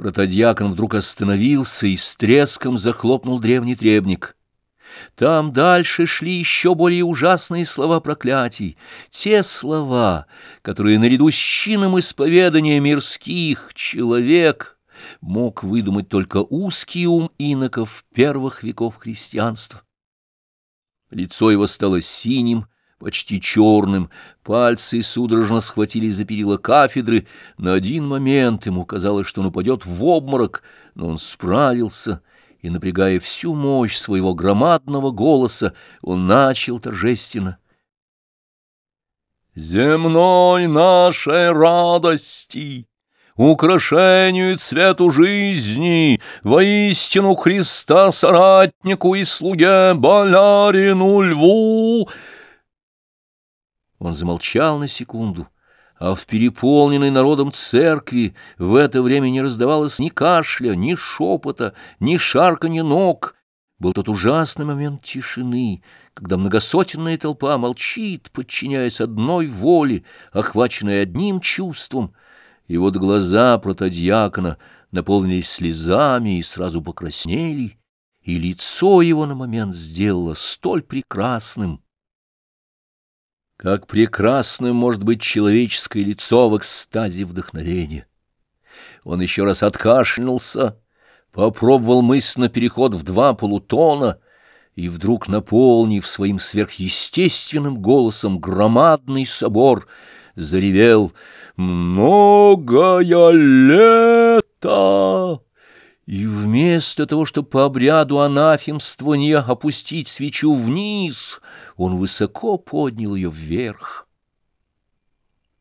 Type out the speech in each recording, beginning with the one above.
Протодьякон вдруг остановился и с треском захлопнул древний требник. Там дальше шли еще более ужасные слова проклятий, те слова, которые наряду с чином исповедания мирских человек мог выдумать только узкий ум иноков первых веков христианства. Лицо его стало синим, почти черным, пальцы судорожно схватили за перила кафедры. На один момент ему казалось, что он упадет в обморок, но он справился, и, напрягая всю мощь своего громадного голоса, он начал торжественно. «Земной нашей радости!» украшению и цвету жизни, воистину Христа соратнику и слуге, болярину льву!» Он замолчал на секунду, а в переполненной народом церкви в это время не раздавалось ни кашля, ни шепота, ни шарканья ног. Был тот ужасный момент тишины, когда многосотенная толпа молчит, подчиняясь одной воле, охваченной одним чувством, и вот глаза протодьякона наполнились слезами и сразу покраснели, и лицо его на момент сделало столь прекрасным, как прекрасным может быть человеческое лицо в экстазе вдохновения. Он еще раз откашлянулся, попробовал мысленно переход в два полутона и вдруг, наполнив своим сверхъестественным голосом громадный собор, заревел «Многое лето!» И вместо того, чтобы по обряду анафемствования опустить свечу вниз, он высоко поднял ее вверх.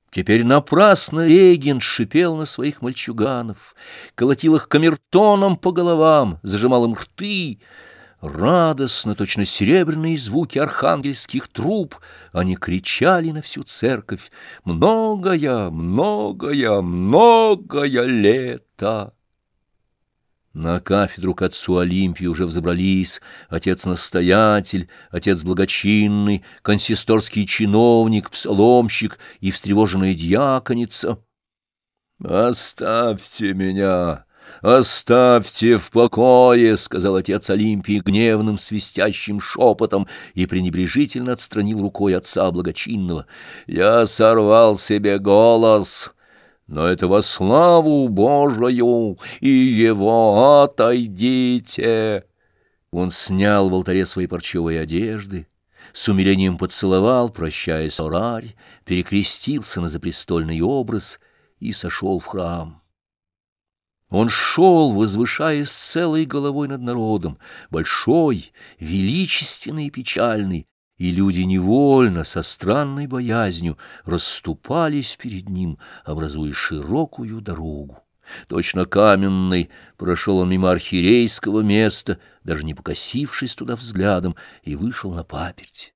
Теперь напрасно регент шипел на своих мальчуганов, колотил их камертоном по головам, зажимал им рты. Радостно, точно серебряные звуки архангельских труб, они кричали на всю церковь «Многое, многое, многое лето!» На кафедру к отцу Олимпии уже взобрались отец-настоятель, отец благочинный, консисторский чиновник, псаломщик и встревоженная дьяконица. «Оставьте меня! Оставьте в покое!» — сказал отец Олимпии гневным свистящим шепотом и пренебрежительно отстранил рукой отца благочинного. «Я сорвал себе голос!» Но это во славу Божию, и его отойдите. Он снял в алтаре свои парчевые одежды, с умилением поцеловал, прощаясь орарь, перекрестился на запрестольный образ и сошел в храм. Он шел, возвышаясь целой головой над народом, большой, величественный и печальный, и люди невольно, со странной боязнью, расступались перед ним, образуя широкую дорогу. Точно каменный прошел он мимо архиерейского места, даже не покосившись туда взглядом, и вышел на паперть.